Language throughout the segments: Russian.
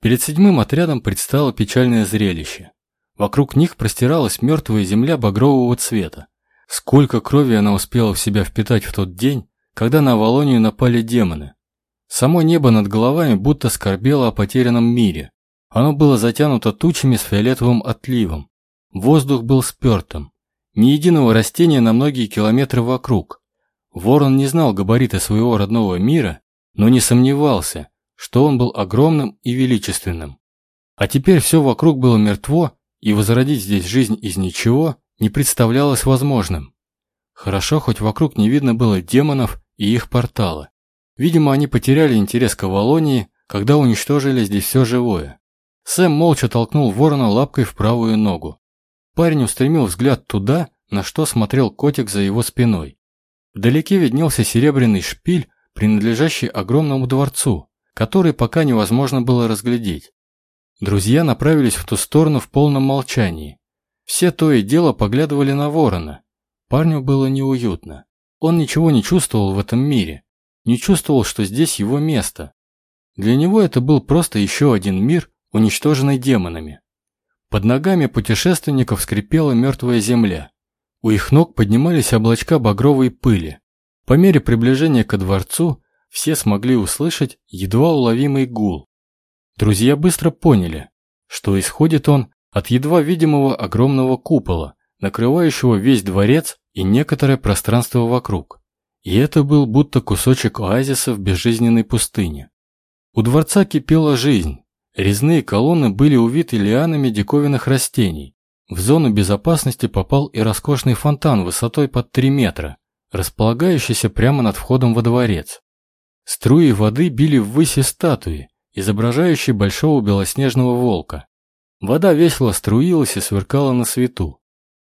Перед седьмым отрядом предстало печальное зрелище. Вокруг них простиралась мертвая земля багрового цвета. Сколько крови она успела в себя впитать в тот день, когда на Авалонию напали демоны. Само небо над головами будто скорбело о потерянном мире. Оно было затянуто тучами с фиолетовым отливом. Воздух был спертым. Ни единого растения на многие километры вокруг. Ворон не знал габариты своего родного мира, но не сомневался, что он был огромным и величественным. А теперь все вокруг было мертво, и возродить здесь жизнь из ничего не представлялось возможным. Хорошо, хоть вокруг не видно было демонов и их портала. Видимо, они потеряли интерес к Авалонии, когда уничтожили здесь все живое. Сэм молча толкнул ворона лапкой в правую ногу. Парень устремил взгляд туда, на что смотрел котик за его спиной. Вдалеке виднелся серебряный шпиль, принадлежащий огромному дворцу, который пока невозможно было разглядеть. Друзья направились в ту сторону в полном молчании. Все то и дело поглядывали на ворона. Парню было неуютно. Он ничего не чувствовал в этом мире. Не чувствовал, что здесь его место. Для него это был просто еще один мир, уничтоженный демонами. Под ногами путешественников скрипела мертвая земля. У их ног поднимались облачка багровой пыли. По мере приближения ко дворцу все смогли услышать едва уловимый гул. Друзья быстро поняли, что исходит он от едва видимого огромного купола, накрывающего весь дворец и некоторое пространство вокруг. И это был будто кусочек оазиса в безжизненной пустыне. У дворца кипела жизнь. Резные колонны были увиты лианами диковинных растений. В зону безопасности попал и роскошный фонтан высотой под 3 метра, располагающийся прямо над входом во дворец. Струи воды били ввысь статуи, изображающей большого белоснежного волка. Вода весело струилась и сверкала на свету.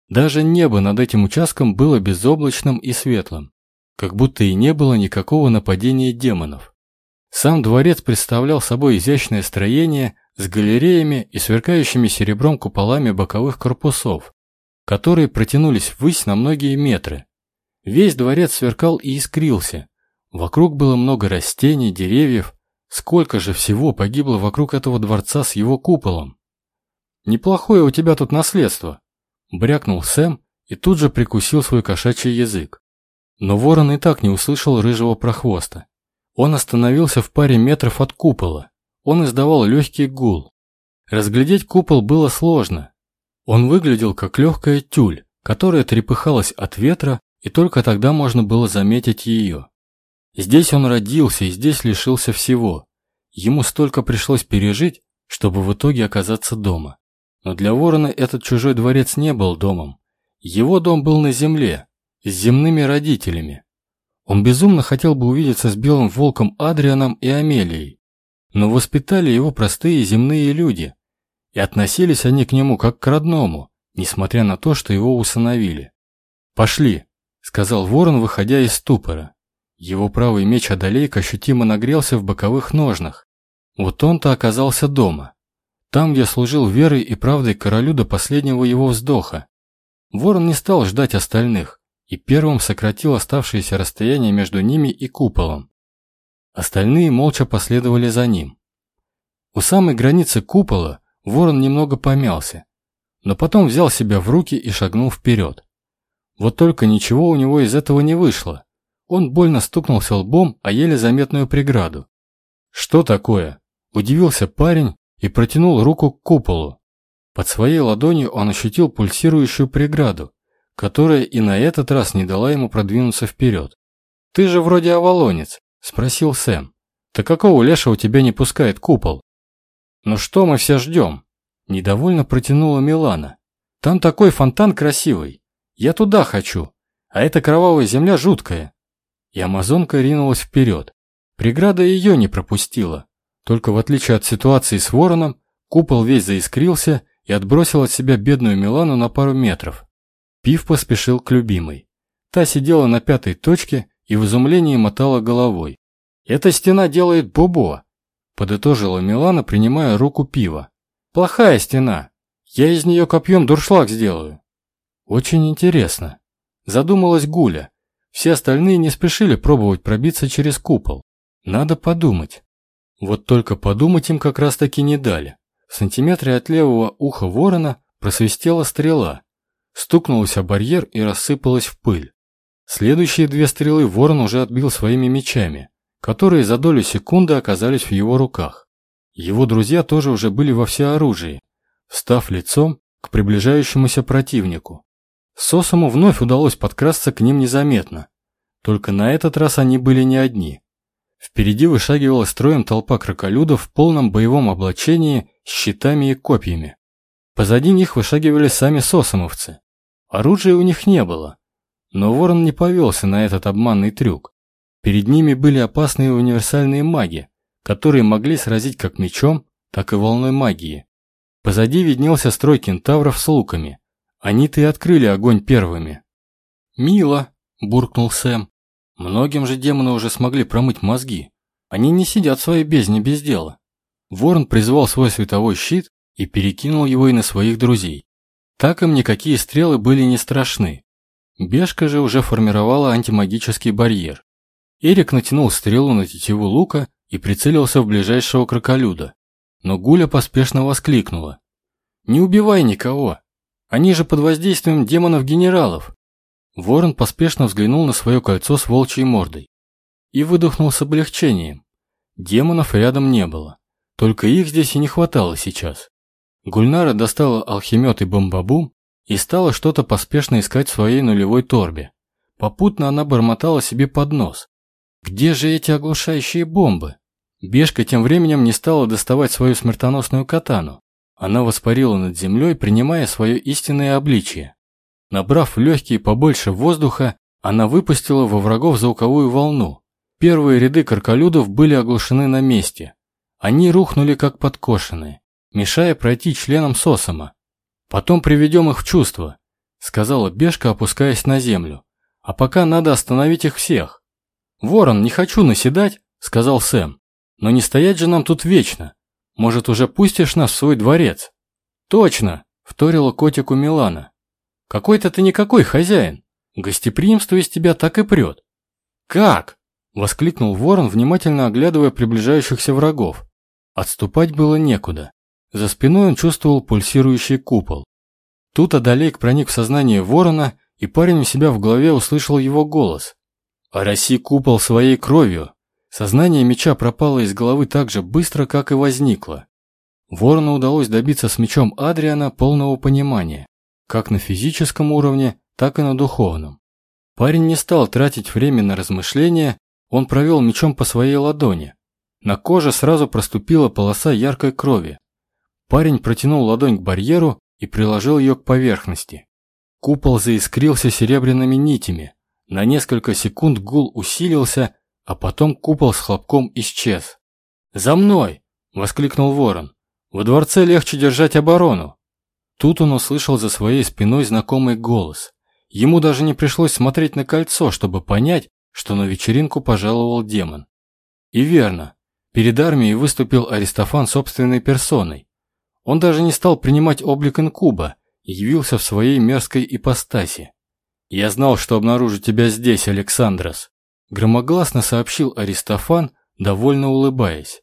Даже небо над этим участком было безоблачным и светлым, как будто и не было никакого нападения демонов. Сам дворец представлял собой изящное строение с галереями и сверкающими серебром куполами боковых корпусов, которые протянулись ввысь на многие метры. Весь дворец сверкал и искрился, Вокруг было много растений, деревьев. Сколько же всего погибло вокруг этого дворца с его куполом? «Неплохое у тебя тут наследство», — брякнул Сэм и тут же прикусил свой кошачий язык. Но ворон и так не услышал рыжего прохвоста. Он остановился в паре метров от купола. Он издавал легкий гул. Разглядеть купол было сложно. Он выглядел как легкая тюль, которая трепыхалась от ветра, и только тогда можно было заметить ее. Здесь он родился и здесь лишился всего. Ему столько пришлось пережить, чтобы в итоге оказаться дома. Но для ворона этот чужой дворец не был домом. Его дом был на земле, с земными родителями. Он безумно хотел бы увидеться с белым волком Адрианом и Амелией. Но воспитали его простые земные люди. И относились они к нему как к родному, несмотря на то, что его усыновили. «Пошли», — сказал ворон, выходя из ступора. Его правый меч Адалейк ощутимо нагрелся в боковых ножнах. Вот он-то оказался дома. Там, где служил верой и правдой королю до последнего его вздоха. Ворон не стал ждать остальных и первым сократил оставшееся расстояние между ними и куполом. Остальные молча последовали за ним. У самой границы купола ворон немного помялся, но потом взял себя в руки и шагнул вперед. Вот только ничего у него из этого не вышло. Он больно стукнулся лбом о еле заметную преграду. «Что такое?» – удивился парень и протянул руку к куполу. Под своей ладонью он ощутил пульсирующую преграду, которая и на этот раз не дала ему продвинуться вперед. «Ты же вроде авалонец», – спросил Сэм. «Так какого леша у тебя не пускает купол?» «Ну что мы все ждем?» – недовольно протянула Милана. «Там такой фонтан красивый. Я туда хочу, а эта кровавая земля жуткая и амазонка ринулась вперед. Преграда ее не пропустила. Только в отличие от ситуации с вороном, купол весь заискрился и отбросил от себя бедную Милану на пару метров. Пив поспешил к любимой. Та сидела на пятой точке и в изумлении мотала головой. «Эта стена делает Бобо», – подытожила Милана, принимая руку пива. «Плохая стена. Я из нее копьем дуршлаг сделаю». «Очень интересно», – задумалась Гуля, все остальные не спешили пробовать пробиться через купол. Надо подумать. Вот только подумать им как раз-таки не дали. В сантиметре от левого уха ворона просвистела стрела, стукнулась о барьер и рассыпалась в пыль. Следующие две стрелы ворон уже отбил своими мечами, которые за долю секунды оказались в его руках. Его друзья тоже уже были во всеоружии, встав лицом к приближающемуся противнику. Сосому вновь удалось подкрасться к ним незаметно. Только на этот раз они были не одни. Впереди вышагивала строем толпа кроколюдов в полном боевом облачении с щитами и копьями. Позади них вышагивали сами сосомовцы. Оружия у них не было. Но ворон не повелся на этот обманный трюк. Перед ними были опасные универсальные маги, которые могли сразить как мечом, так и волной магии. Позади виднелся строй кентавров с луками. Они-то и открыли огонь первыми. «Мило», – буркнул Сэм. «Многим же демоны уже смогли промыть мозги. Они не сидят в своей бездне без дела». Ворон призвал свой световой щит и перекинул его и на своих друзей. Так им никакие стрелы были не страшны. Бешка же уже формировала антимагический барьер. Эрик натянул стрелу на тетиву лука и прицелился в ближайшего кроколюда. Но Гуля поспешно воскликнула. «Не убивай никого! Они же под воздействием демонов-генералов!» Ворон поспешно взглянул на свое кольцо с волчьей мордой и выдохнул с облегчением. Демонов рядом не было, только их здесь и не хватало сейчас. Гульнара достала алхимет и бомбабум и стала что-то поспешно искать в своей нулевой торбе. Попутно она бормотала себе под нос. «Где же эти оглушающие бомбы?» Бешка тем временем не стала доставать свою смертоносную катану. Она воспарила над землей, принимая свое истинное обличие. Набрав легкие побольше воздуха, она выпустила во врагов звуковую волну. Первые ряды каркалюдов были оглушены на месте. Они рухнули как подкошенные, мешая пройти членам Сосома. «Потом приведем их в чувство», — сказала Бешка, опускаясь на землю. «А пока надо остановить их всех». «Ворон, не хочу наседать», — сказал Сэм. Но не стоять же нам тут вечно. Может, уже пустишь нас в свой дворец? Точно, вторила котику Милана. Какой-то ты никакой хозяин. Гостеприимство из тебя так и прет. Как? Воскликнул ворон, внимательно оглядывая приближающихся врагов. Отступать было некуда. За спиной он чувствовал пульсирующий купол. Тут Адалейк проник в сознание ворона, и парень у себя в голове услышал его голос. «Ороси купол своей кровью, Сознание меча пропало из головы так же быстро, как и возникло. Ворону удалось добиться с мечом Адриана полного понимания, как на физическом уровне, так и на духовном. Парень не стал тратить время на размышления, он провел мечом по своей ладони. На коже сразу проступила полоса яркой крови. Парень протянул ладонь к барьеру и приложил ее к поверхности. Купол заискрился серебряными нитями. На несколько секунд гул усилился, а потом купол с хлопком исчез. «За мной!» – воскликнул ворон. «Во дворце легче держать оборону!» Тут он услышал за своей спиной знакомый голос. Ему даже не пришлось смотреть на кольцо, чтобы понять, что на вечеринку пожаловал демон. И верно, перед армией выступил Аристофан собственной персоной. Он даже не стал принимать облик инкуба явился в своей мерзкой ипостаси. «Я знал, что обнаружу тебя здесь, Александрос», Громогласно сообщил Аристофан, довольно улыбаясь.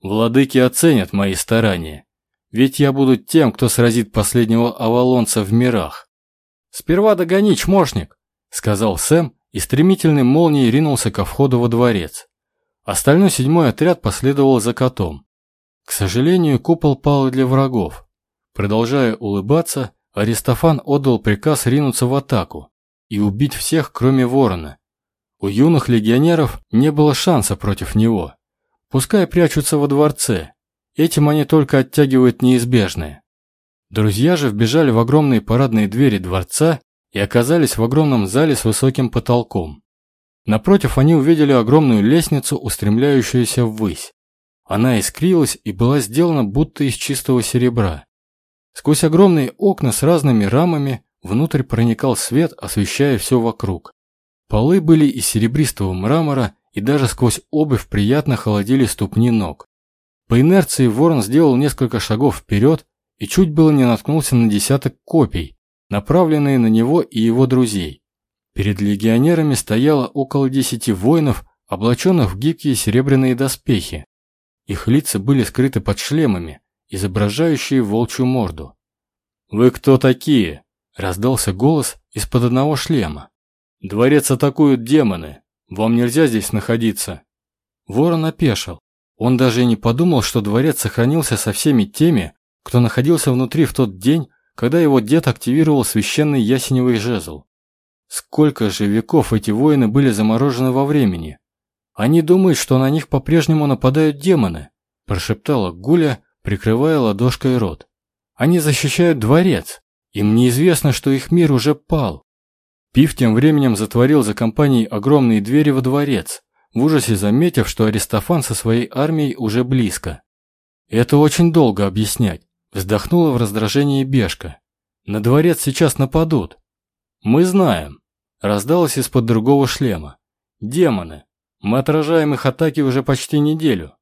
«Владыки оценят мои старания, ведь я буду тем, кто сразит последнего авалонца в мирах». «Сперва догони, чмошник», — сказал Сэм и стремительной молнией ринулся ко входу во дворец. Остальной седьмой отряд последовал за котом. К сожалению, купол пал для врагов. Продолжая улыбаться, Аристофан отдал приказ ринуться в атаку и убить всех, кроме ворона, у юных легионеров не было шанса против него. Пускай прячутся во дворце. Этим они только оттягивают неизбежное. Друзья же вбежали в огромные парадные двери дворца и оказались в огромном зале с высоким потолком. Напротив они увидели огромную лестницу, устремляющуюся ввысь. Она искрилась и была сделана будто из чистого серебра. Сквозь огромные окна с разными рамами внутрь проникал свет, освещая все вокруг. Полы были из серебристого мрамора, и даже сквозь обувь приятно холодили ступни ног. По инерции ворон сделал несколько шагов вперед и чуть было не наткнулся на десяток копий, направленные на него и его друзей. Перед легионерами стояло около десяти воинов, облаченных в гибкие серебряные доспехи. Их лица были скрыты под шлемами, изображающие волчью морду. «Вы кто такие?» – раздался голос из-под одного шлема. «Дворец атакуют демоны. Вам нельзя здесь находиться». Ворон опешил. Он даже и не подумал, что дворец сохранился со всеми теми, кто находился внутри в тот день, когда его дед активировал священный ясеневый жезл. Сколько же веков эти воины были заморожены во времени? Они думают, что на них по-прежнему нападают демоны, прошептала Гуля, прикрывая ладошкой рот. Они защищают дворец. Им неизвестно, что их мир уже пал. Пив тем временем затворил за компанией огромные двери во дворец, в ужасе заметив, что Аристофан со своей армией уже близко. «Это очень долго объяснять», – вздохнула в раздражении Бешка. «На дворец сейчас нападут». «Мы знаем», – раздалось из-под другого шлема. «Демоны. Мы отражаем их атаки уже почти неделю».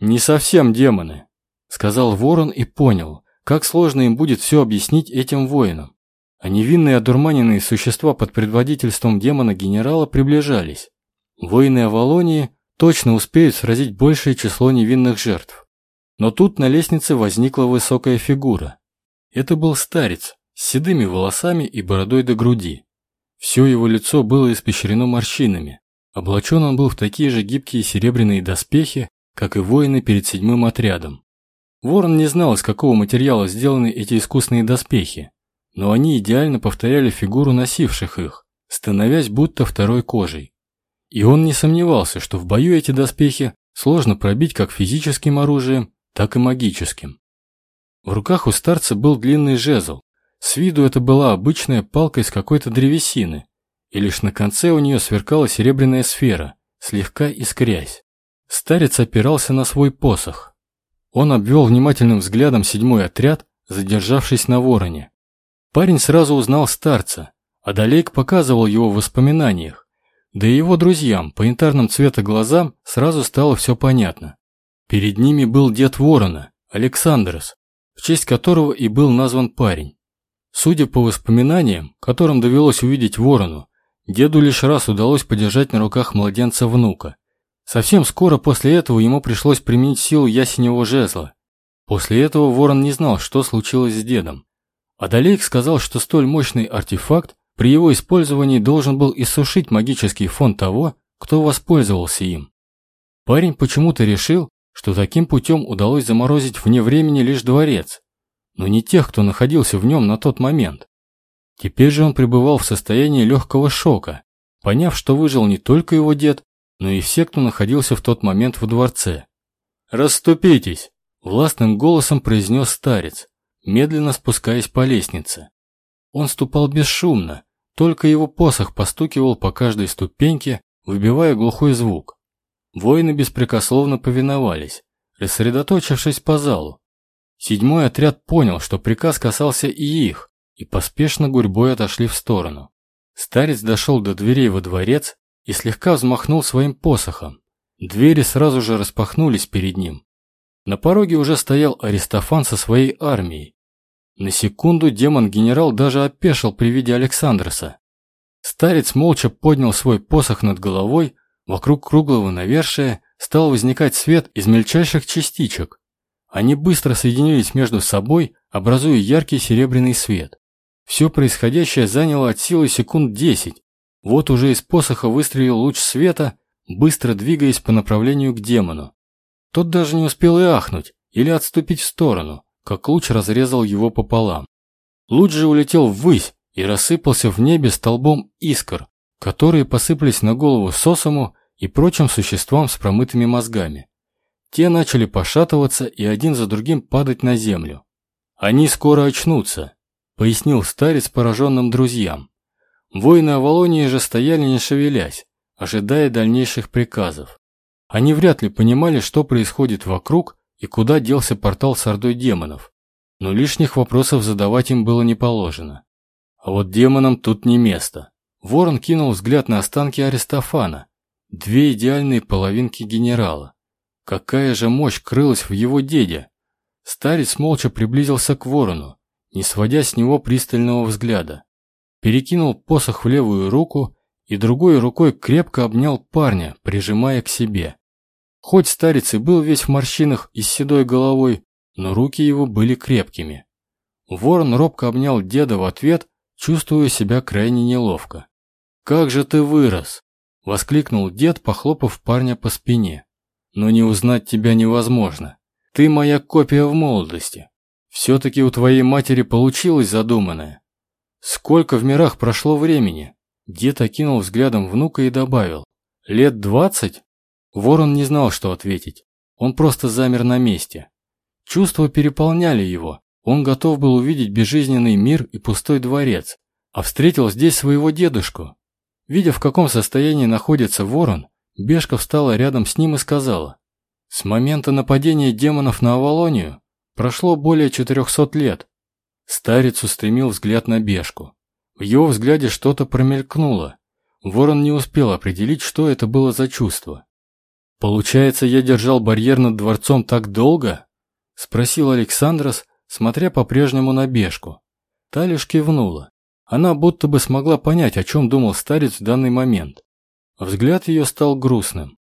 «Не совсем демоны», – сказал Ворон и понял, как сложно им будет все объяснить этим воинам. А невинные одурманенные существа под предводительством демона-генерала приближались. Воины Авалонии точно успеют сразить большее число невинных жертв. Но тут на лестнице возникла высокая фигура. Это был старец с седыми волосами и бородой до груди. Все его лицо было испещрено морщинами. Облачен он был в такие же гибкие серебряные доспехи, как и воины перед седьмым отрядом. Ворон не знал, из какого материала сделаны эти искусные доспехи, но они идеально повторяли фигуру носивших их, становясь будто второй кожей. И он не сомневался, что в бою эти доспехи сложно пробить как физическим оружием, так и магическим. В руках у старца был длинный жезл. С виду это была обычная палка из какой-то древесины, и лишь на конце у нее сверкала серебряная сфера, слегка искрясь. Старец опирался на свой посох. Он обвел внимательным взглядом седьмой отряд, задержавшись на вороне. Парень сразу узнал старца, а Далейк показывал его в воспоминаниях. Да и его друзьям, по янтарным цвета глазам, сразу стало все понятно. Перед ними был дед Ворона, Александрос, в честь которого и был назван парень. Судя по воспоминаниям, которым довелось увидеть Ворону, деду лишь раз удалось подержать на руках младенца внука. Совсем скоро после этого ему пришлось применить силу ясеневого жезла. После этого Ворон не знал, что случилось с дедом. Адалейк сказал, что столь мощный артефакт при его использовании должен был иссушить магический фон того, кто воспользовался им. Парень почему-то решил, что таким путем удалось заморозить вне времени лишь дворец, но не тех, кто находился в нем на тот момент. Теперь же он пребывал в состоянии легкого шока, поняв, что выжил не только его дед, но и все, кто находился в тот момент в дворце. «Расступитесь!» – властным голосом произнес старец, медленно спускаясь по лестнице. Он ступал бесшумно, только его посох постукивал по каждой ступеньке, выбивая глухой звук. Воины беспрекословно повиновались, рассредоточившись по залу. Седьмой отряд понял, что приказ касался и их, и поспешно гурьбой отошли в сторону. Старец дошел до дверей во дворец и слегка взмахнул своим посохом. Двери сразу же распахнулись перед ним. На пороге уже стоял Аристофан со своей армией. На секунду демон-генерал даже опешил при виде Александроса. Старец молча поднял свой посох над головой Вокруг круглого навершия стал возникать свет из мельчайших частичек. Они быстро соединились между собой, образуя яркий серебряный свет. Все происходящее заняло от силы секунд десять. Вот уже из посоха выстрелил луч света, быстро двигаясь по направлению к демону. Тот даже не успел и ахнуть, или отступить в сторону, как луч разрезал его пополам. Луч же улетел ввысь и рассыпался в небе столбом искр, которые посыпались на голову Сосому и прочим существам с промытыми мозгами. Те начали пошатываться и один за другим падать на землю. «Они скоро очнутся», — пояснил старец пораженным друзьям. Воины Авалонии же стояли не шевелясь, ожидая дальнейших приказов. Они вряд ли понимали, что происходит вокруг и куда делся портал с ордой демонов, но лишних вопросов задавать им было не положено. А вот демонам тут не место. Ворон кинул взгляд на останки Аристофана, Две идеальные половинки генерала. Какая же мощь крылась в его деде? Старец молча приблизился к ворону, не сводя с него пристального взгляда. Перекинул посох в левую руку и другой рукой крепко обнял парня, прижимая к себе. Хоть старец и был весь в морщинах и с седой головой, но руки его были крепкими. Ворон робко обнял деда в ответ, чувствуя себя крайне неловко. «Как же ты вырос!» – воскликнул дед, похлопав парня по спине. «Но не узнать тебя невозможно. Ты моя копия в молодости. Все-таки у твоей матери получилось задуманное. Сколько в мирах прошло времени?» Дед окинул взглядом внука и добавил. «Лет двадцать?» Ворон не знал, что ответить. Он просто замер на месте. Чувства переполняли его. Он готов был увидеть безжизненный мир и пустой дворец, а встретил здесь своего дедушку. Видя, в каком состоянии находится ворон, Бешка встала рядом с ним и сказала, «С момента нападения демонов на Авалонию прошло более 400 лет». Старец устремил взгляд на Бешку. В его взгляде что-то промелькнуло. Ворон не успел определить, что это было за чувство. «Получается, я держал барьер над дворцом так долго?» – спросил Александрос, смотря по-прежнему на Бешку. Та лишь кивнула. Она будто бы смогла понять, о чем думал старец в данный момент. Взгляд ее стал грустным.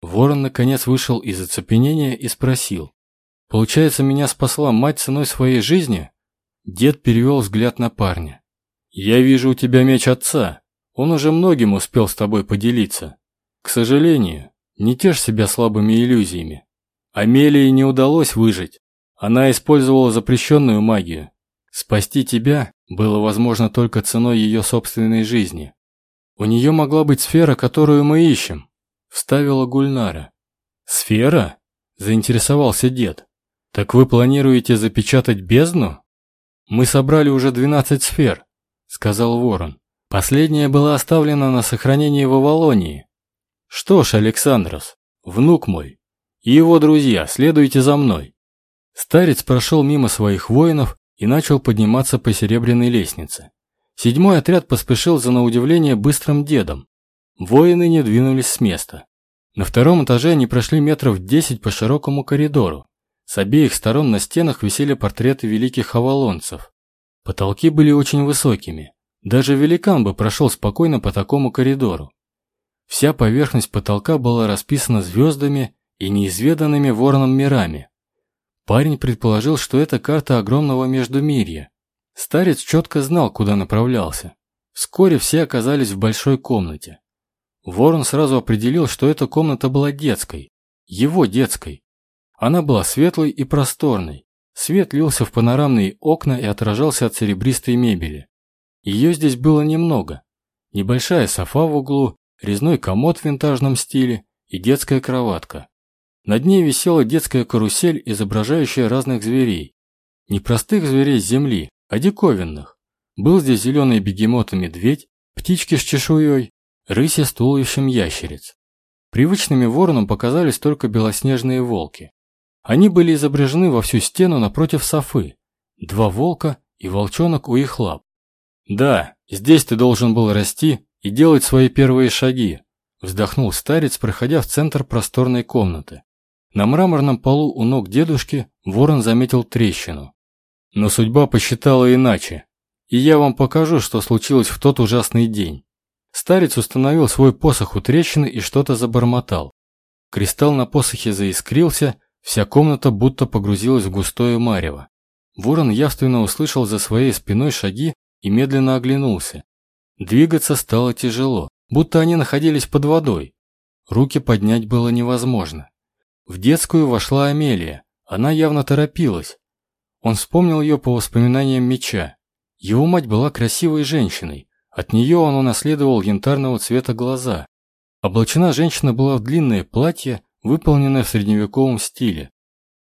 Ворон наконец вышел из оцепенения и спросил. «Получается, меня спасла мать ценой своей жизни?» Дед перевел взгляд на парня. «Я вижу у тебя меч отца. Он уже многим успел с тобой поделиться. К сожалению, не тешь себя слабыми иллюзиями. Амелии не удалось выжить. Она использовала запрещенную магию. Спасти тебя было возможно только ценой ее собственной жизни. У нее могла быть сфера, которую мы ищем, вставила Гульнара. Сфера? Заинтересовался дед. Так вы планируете запечатать бездну? Мы собрали уже 12 сфер, сказал Ворон. Последняя была оставлена на сохранение в Авалонии. Что ж, Александрос, внук мой, и его друзья, следуйте за мной. Старец прошел мимо своих воинов и начал подниматься по серебряной лестнице. Седьмой отряд поспешил за на удивление быстрым дедом. Воины не двинулись с места. На втором этаже они прошли метров десять по широкому коридору. С обеих сторон на стенах висели портреты великих авалонцев. Потолки были очень высокими. Даже великан бы прошел спокойно по такому коридору. Вся поверхность потолка была расписана звездами и неизведанными вороном мирами. Парень предположил, что это карта огромного междумирья. Старец четко знал, куда направлялся. Вскоре все оказались в большой комнате. Ворон сразу определил, что эта комната была детской. Его детской. Она была светлой и просторной. Свет лился в панорамные окна и отражался от серебристой мебели. Ее здесь было немного. Небольшая софа в углу, резной комод в винтажном стиле и детская кроватка. Над ней висела детская карусель, изображающая разных зверей. Не простых зверей с земли, а диковинных. Был здесь зеленый бегемот и медведь, птички с чешуей, рыси с туловищем ящериц. Привычными воронам показались только белоснежные волки. Они были изображены во всю стену напротив софы. Два волка и волчонок у их лап. Да, здесь ты должен был расти и делать свои первые шаги», вздохнул старец, проходя в центр просторной комнаты. На мраморном полу у ног дедушки ворон заметил трещину. Но судьба посчитала иначе, и я вам покажу, что случилось в тот ужасный день. Старец установил свой посох у трещины и что-то забормотал. Кристалл на посохе заискрился, вся комната будто погрузилась в густое марево. Ворон явственно услышал за своей спиной шаги и медленно оглянулся. Двигаться стало тяжело, будто они находились под водой. Руки поднять было невозможно. В детскую вошла Амелия. Она явно торопилась. Он вспомнил ее по воспоминаниям меча. Его мать была красивой женщиной. От нее он унаследовал янтарного цвета глаза. Облачена женщина была в длинное платье, выполненное в средневековом стиле.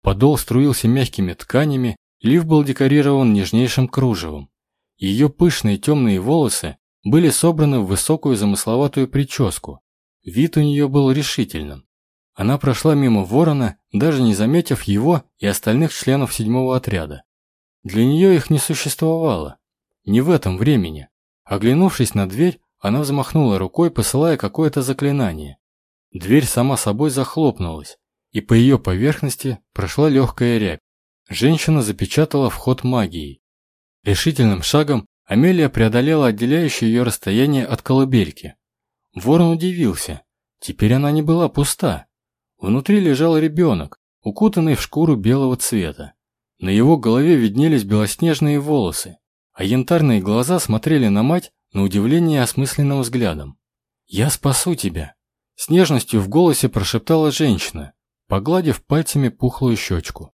Подол струился мягкими тканями, лиф был декорирован нежнейшим кружевом. Ее пышные темные волосы были собраны в высокую замысловатую прическу. Вид у нее был решительным. Она прошла мимо ворона, даже не заметив его и остальных членов седьмого отряда. Для нее их не существовало. Не в этом времени. Оглянувшись на дверь, она взмахнула рукой, посылая какое-то заклинание. Дверь сама собой захлопнулась, и по ее поверхности прошла легкая рябь. Женщина запечатала вход магией. Решительным шагом Амелия преодолела отделяющее ее расстояние от колыбельки. Ворон удивился. Теперь она не была пуста. Внутри лежал ребенок, укутанный в шкуру белого цвета. На его голове виднелись белоснежные волосы, а янтарные глаза смотрели на мать на удивление осмысленным взглядом. «Я спасу тебя!» С нежностью в голосе прошептала женщина, погладив пальцами пухлую щечку.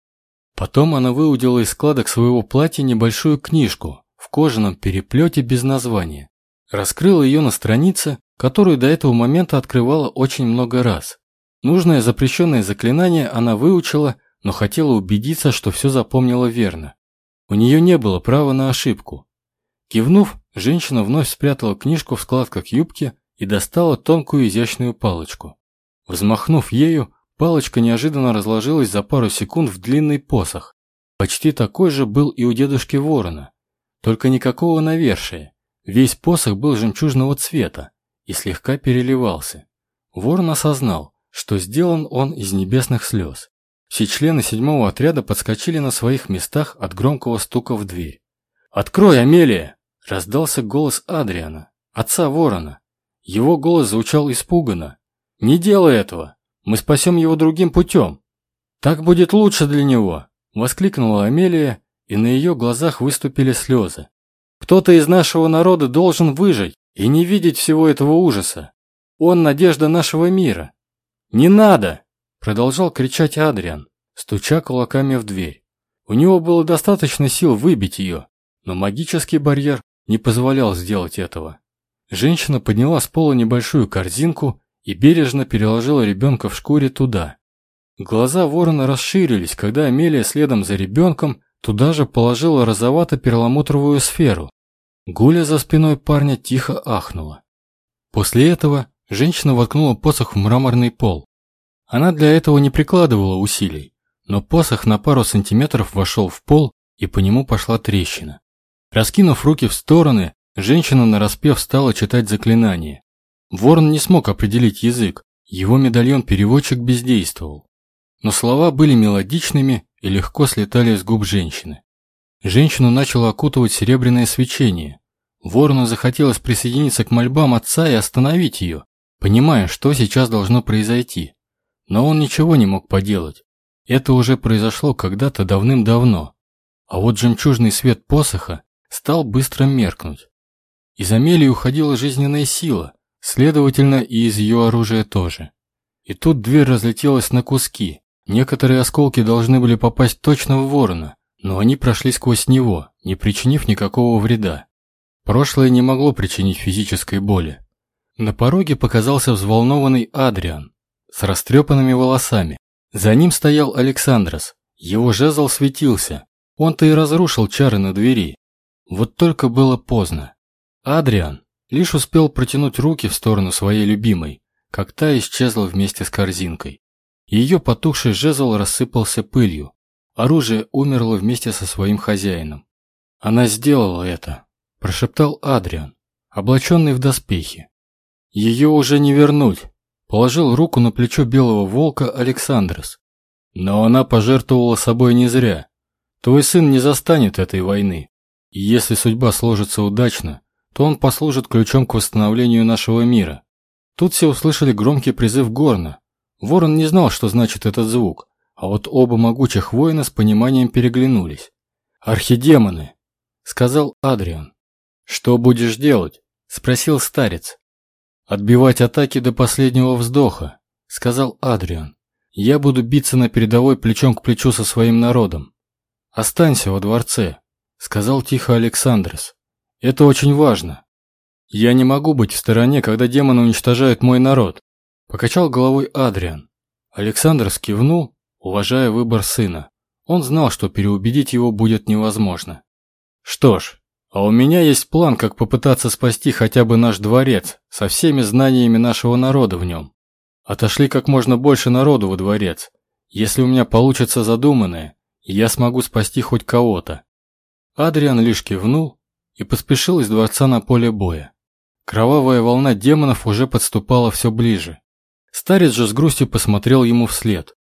Потом она выудила из складок своего платья небольшую книжку в кожаном переплете без названия. Раскрыла ее на странице, которую до этого момента открывала очень много раз. Нужное запрещенное заклинание она выучила, но хотела убедиться, что все запомнила верно. У нее не было права на ошибку. Кивнув, женщина вновь спрятала книжку в складках юбки и достала тонкую изящную палочку. Взмахнув ею, палочка неожиданно разложилась за пару секунд в длинный посох. Почти такой же был и у дедушки Ворона, только никакого навершия. Весь посох был жемчужного цвета и слегка переливался. Ворон осознал, что сделан он из небесных слез. Все члены седьмого отряда подскочили на своих местах от громкого стука в дверь. «Открой, Амелия!» – раздался голос Адриана, отца ворона. Его голос звучал испуганно. «Не делай этого! Мы спасем его другим путем!» «Так будет лучше для него!» – воскликнула Амелия, и на ее глазах выступили слезы. «Кто-то из нашего народа должен выжить и не видеть всего этого ужаса. Он – надежда нашего мира!» «Не надо!» Продолжал кричать Адриан, стуча кулаками в дверь. У него было достаточно сил выбить ее, но магический барьер не позволял сделать этого. Женщина подняла с пола небольшую корзинку и бережно переложила ребенка в шкуре туда. Глаза ворона расширились, когда Амелия следом за ребенком туда же положила розовато-перламутровую сферу. Гуля за спиной парня тихо ахнула. После этого женщина воткнула посох в мраморный пол. Она для этого не прикладывала усилий, но посох на пару сантиметров вошел в пол, и по нему пошла трещина. Раскинув руки в стороны, женщина нараспев стала читать заклинание. Ворон не смог определить язык, его медальон-переводчик бездействовал. Но слова были мелодичными и легко слетали с губ женщины. Женщину начало окутывать серебряное свечение. Ворону захотелось присоединиться к мольбам отца и остановить ее, понимая, что сейчас должно произойти. Но он ничего не мог поделать. Это уже произошло когда-то давным-давно. А вот жемчужный свет посоха стал быстро меркнуть. Из Амелии уходила жизненная сила, следовательно, и из ее оружия тоже. И тут дверь разлетелась на куски. Некоторые осколки должны были попасть точно в ворона, но они прошли сквозь него, не причинив никакого вреда. Прошлое не могло причинить физической боли. На пороге показался взволнованный Адриан с растрепанными волосами. За ним стоял Александрос. Его жезл светился. Он-то и разрушил чары на двери. Вот только было поздно. Адриан лишь успел протянуть руки в сторону своей любимой, как та исчезла вместе с корзинкой. Ее потухший жезл рассыпался пылью. Оружие умерло вместе со своим хозяином. «Она сделала это», – прошептал Адриан, облаченный в доспехи. «Ее уже не вернуть. Положил руку на плечо белого волка Александрос. Но она пожертвовала собой не зря. Твой сын не застанет этой войны. И если судьба сложится удачно, то он послужит ключом к восстановлению нашего мира. Тут все услышали громкий призыв Горна. Ворон не знал, что значит этот звук, а вот оба могучих воина с пониманием переглянулись. «Архидемоны!» — сказал Адриан. «Что будешь делать?» — спросил старец. «Отбивать атаки до последнего вздоха», — сказал Адриан. «Я буду биться на передовой плечом к плечу со своим народом». «Останься во дворце», — сказал тихо Александрос. «Это очень важно. Я не могу быть в стороне, когда демоны уничтожают мой народ», — покачал головой Адриан. Александр скивнул, уважая выбор сына. Он знал, что переубедить его будет невозможно. «Что ж, а у меня есть план, как попытаться спасти хотя бы наш дворец со всеми знаниями нашего народа в нем. Отошли как можно больше народу во дворец. Если у меня получится задуманное, я смогу спасти хоть кого-то. Адриан лишь кивнул и поспешил из дворца на поле боя. Кровавая волна демонов уже подступала все ближе. Старец же с грустью посмотрел ему вслед,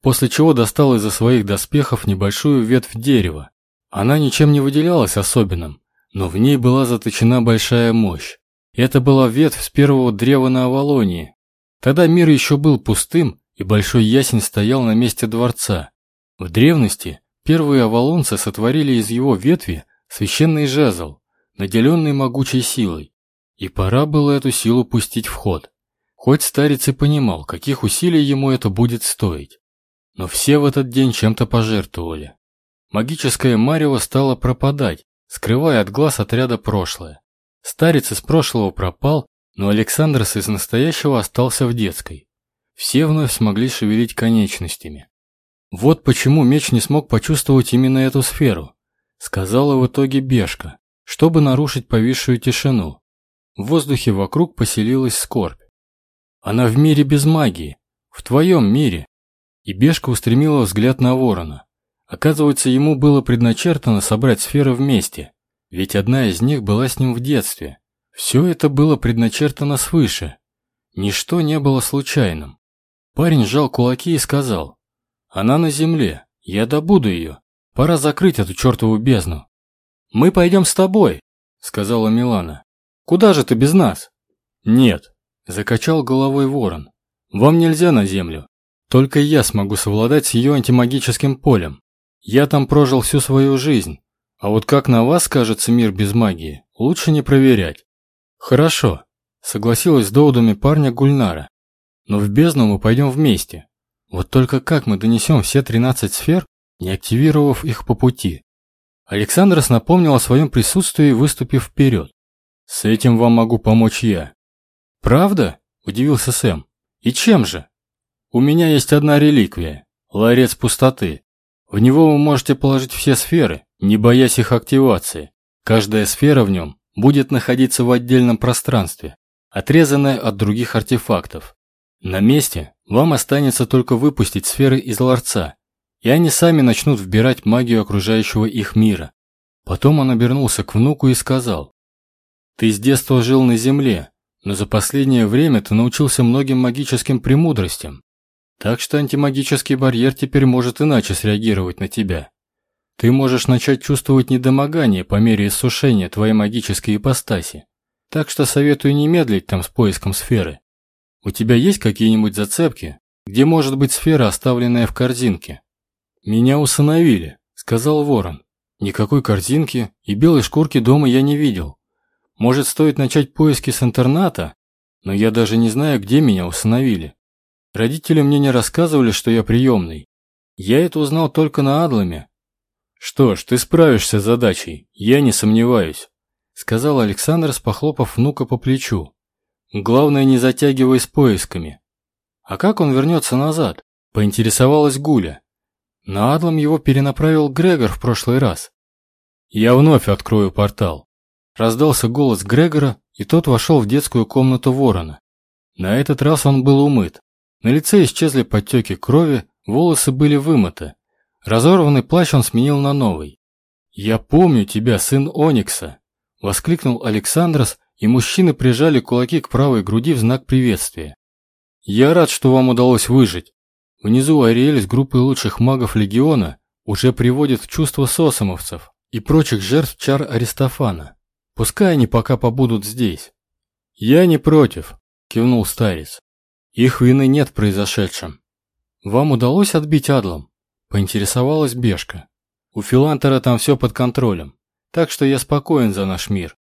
после чего достал из-за своих доспехов небольшую ветвь дерева. Она ничем не выделялась особенным, но в ней была заточена большая мощь. Это была ветвь с первого древа на Авалонии. Тогда мир еще был пустым и большой ясень стоял на месте дворца. В древности первые авалонцы сотворили из его ветви священный жезл, наделенный могучей силой, и пора было эту силу пустить в ход. Хоть старец и понимал, каких усилий ему это будет стоить. Но все в этот день чем-то пожертвовали. Магическое марево стало пропадать, скрывая от глаз отряда прошлое. Старец из прошлого пропал, но Александрос из настоящего остался в детской. Все вновь смогли шевелить конечностями. Вот почему меч не смог почувствовать именно эту сферу, сказала в итоге Бешка, чтобы нарушить повисшую тишину. В воздухе вокруг поселилась скорбь. Она в мире без магии, в твоем мире. И Бешка устремила взгляд на ворона. Оказывается, ему было предначертано собрать сферы вместе, ведь одна из них была с ним в детстве. Все это было предначертано свыше. Ничто не было случайным. Парень сжал кулаки и сказал, «Она на земле, я добуду ее, пора закрыть эту чертову бездну». «Мы пойдем с тобой», — сказала Милана. «Куда же ты без нас?» «Нет», — закачал головой ворон, «вам нельзя на землю. Только я смогу совладать с ее антимагическим полем. Я там прожил всю свою жизнь, а вот как на вас кажется мир без магии, лучше не проверять. «Хорошо», — согласилась с доводами парня Гульнара. «Но в бездну мы пойдем вместе. Вот только как мы донесем все 13 сфер, не активировав их по пути?» Александрос напомнил о своем присутствии, выступив вперед. «С этим вам могу помочь я». «Правда?» – удивился Сэм. «И чем же?» «У меня есть одна реликвия – ларец пустоты. В него вы можете положить все сферы, не боясь их активации. Каждая сфера в нем будет находиться в отдельном пространстве, отрезанное от других артефактов. На месте вам останется только выпустить сферы из ларца, и они сами начнут вбирать магию окружающего их мира. Потом он обернулся к внуку и сказал, «Ты с детства жил на Земле, но за последнее время ты научился многим магическим премудростям, так что антимагический барьер теперь может иначе среагировать на тебя. Ты можешь начать чувствовать недомогание по мере иссушения твоей магической ипостаси. Так что советую не медлить там с поиском сферы. У тебя есть какие-нибудь зацепки, где может быть сфера, оставленная в корзинке? Меня усыновили, сказал ворон. Никакой корзинки и белой шкурки дома я не видел. Может, стоит начать поиски с интерната? Но я даже не знаю, где меня усыновили. Родители мне не рассказывали, что я приемный. Я это узнал только на Адламе, «Что ж, ты справишься с задачей, я не сомневаюсь», сказал Александр, похлопав внука по плечу. «Главное, не затягивай с поисками». «А как он вернется назад?» поинтересовалась Гуля. На Адлом его перенаправил Грегор в прошлый раз. «Я вновь открою портал». Раздался голос Грегора, и тот вошел в детскую комнату ворона. На этот раз он был умыт. На лице исчезли подтеки крови, волосы были вымыты, Разорванный плащ он сменил на новый. «Я помню тебя, сын Оникса!» – воскликнул Александрос, и мужчины прижали кулаки к правой груди в знак приветствия. «Я рад, что вам удалось выжить. Внизу Ариэль с группой лучших магов Легиона уже приводит в чувство сосомовцев и прочих жертв чар Аристофана. Пускай они пока побудут здесь». «Я не против», – кивнул старец. «Их вины нет в произошедшем. Вам удалось отбить Адлом?» Поинтересовалась Бешка. У Филантера там все под контролем, так что я спокоен за наш мир.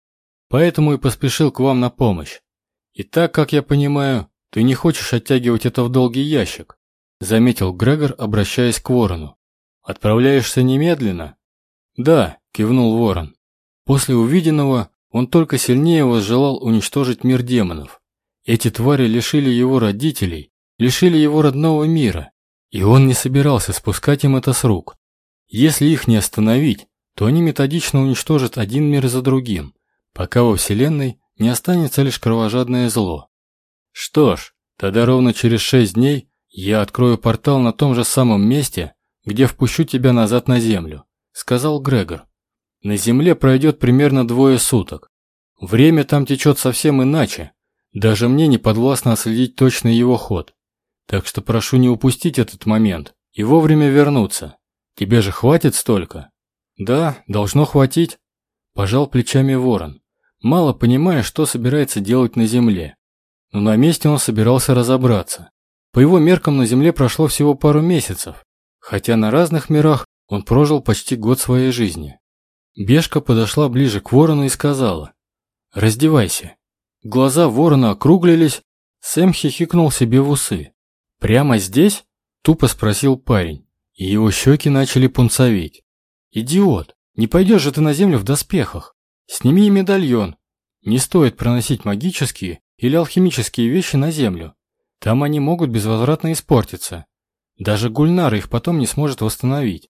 Поэтому и поспешил к вам на помощь. И так, как я понимаю, ты не хочешь оттягивать это в долгий ящик, заметил Грегор, обращаясь к Ворону. Отправляешься немедленно? Да, кивнул Ворон. После увиденного он только сильнее возжелал уничтожить мир демонов. Эти твари лишили его родителей, лишили его родного мира, и он не собирался спускать им это с рук. Если их не остановить, то они методично уничтожат один мир за другим, пока во Вселенной не останется лишь кровожадное зло. Что ж, тогда ровно через шесть дней я открою портал на том же самом месте, где впущу тебя назад на Землю, сказал Грегор. На Земле пройдет примерно двое суток. Время там течет совсем иначе. Даже мне не подвластно отследить точный его ход. Так что прошу не упустить этот момент и вовремя вернуться. Тебе же хватит столько? Да, должно хватить. Пожал плечами ворон, мало понимая, что собирается делать на земле. Но на месте он собирался разобраться. По его меркам на Земле прошло всего пару месяцев, хотя на разных мирах он прожил почти год своей жизни. Бешка подошла ближе к ворону и сказала «Раздевайся». Глаза ворона округлились, Сэм хихикнул себе в усы. «Прямо здесь?» – тупо спросил парень, и его щеки начали пунцоветь. «Идиот, не пойдешь же ты на землю в доспехах. Сними медальон. Не стоит проносить магические или алхимические вещи на землю. Там они могут безвозвратно испортиться. Даже Гульнара их потом не сможет восстановить.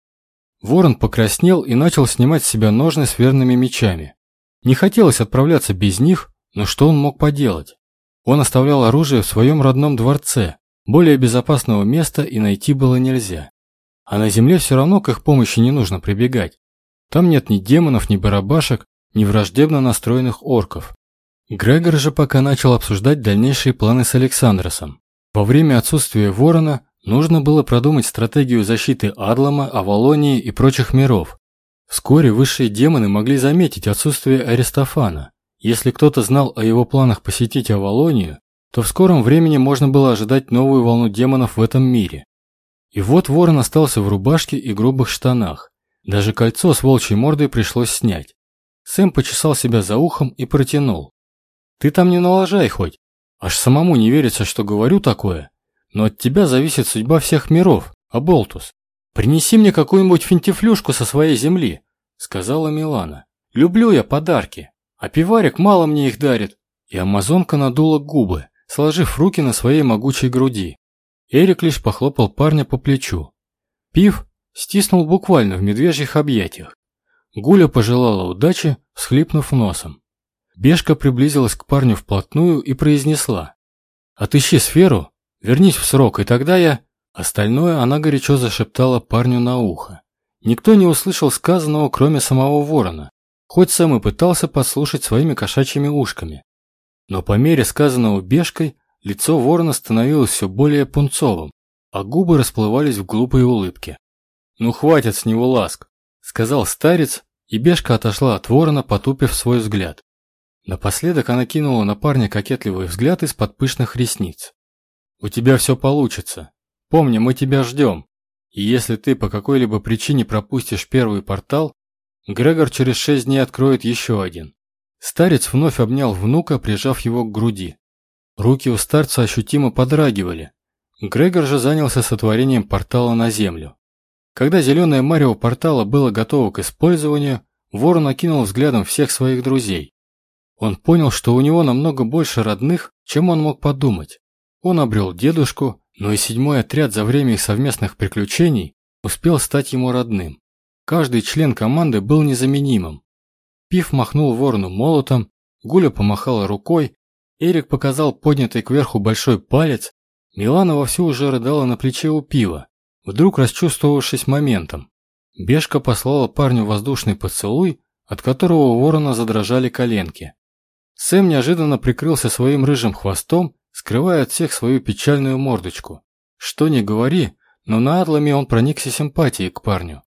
Ворон покраснел и начал снимать с себя ножны с верными мечами. Не хотелось отправляться без них, но что он мог поделать? Он оставлял оружие в своем родном дворце, более безопасного места и найти было нельзя. А на земле все равно к их помощи не нужно прибегать. Там нет ни демонов, ни барабашек, ни враждебно настроенных орков. Грегор же пока начал обсуждать дальнейшие планы с Александросом. Во время отсутствия Ворона нужно было продумать стратегию защиты Адлама, Авалонии и прочих миров. Вскоре высшие демоны могли заметить отсутствие Аристофана. Если кто-то знал о его планах посетить Авалонию, то в скором времени можно было ожидать новую волну демонов в этом мире. И вот ворон остался в рубашке и грубых штанах. Даже кольцо с волчьей мордой пришлось снять. Сэм почесал себя за ухом и протянул. «Ты там не налажай хоть. Аж самому не верится, что говорю такое. Но от тебя зависит судьба всех миров, Аболтус. Принеси мне какую-нибудь финтифлюшку со своей земли», — сказала Милана. «Люблю я подарки, а пиварик мало мне их дарит». И амазонка надула губы, сложив руки на своей могучей груди. Эрик лишь похлопал парня по плечу. Пив стиснул буквально в медвежьих объятиях. Гуля пожелала удачи, всхлипнув носом. Бешка приблизилась к парню вплотную и произнесла. «Отыщи сферу, вернись в срок, и тогда я...» Остальное она горячо зашептала парню на ухо. Никто не услышал сказанного, кроме самого ворона, хоть сам и пытался послушать своими кошачьими ушками. Но по мере сказанного бешкой, лицо ворона становилось все более пунцовым, а губы расплывались в глупой улыбке. «Ну хватит с него ласк», — сказал старец, и бешка отошла от ворона, потупив свой взгляд. Напоследок она кинула на парня кокетливый взгляд из-под пышных ресниц. «У тебя все получится. Помни, мы тебя ждем. И если ты по какой-либо причине пропустишь первый портал, Грегор через шесть дней откроет еще один». Старец вновь обнял внука, прижав его к груди. Руки у старца ощутимо подрагивали. Грегор же занялся сотворением портала на землю. Когда зеленое марево портала было готово к использованию, Ворон окинул взглядом всех своих друзей. Он понял, что у него намного больше родных, чем он мог подумать. Он обрел дедушку, но и седьмой отряд за время их совместных приключений успел стать ему родным. Каждый член команды был незаменимым. Пив махнул ворону молотом, Гуля помахала рукой, Эрик показал поднятый кверху большой палец, Милана вовсю уже рыдала на плече у пива, вдруг расчувствовавшись моментом. Бешка послала парню воздушный поцелуй, от которого у ворона задрожали коленки. Сэм неожиданно прикрылся своим рыжим хвостом, скрывая от всех свою печальную мордочку. Что ни говори, но на Адламе он проникся симпатией к парню.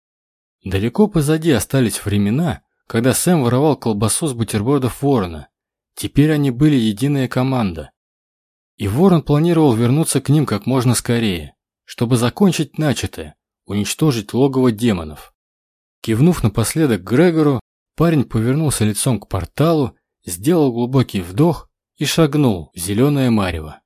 Далеко позади остались времена, когда Сэм воровал колбасу с бутербродов ворона. Теперь они были единая команда. И ворон планировал вернуться к ним как можно скорее, чтобы закончить начатое, уничтожить логово демонов. Кивнув напоследок Грегору, парень повернулся лицом к порталу сделал глубокий вдох и шагнул в зеленое марево.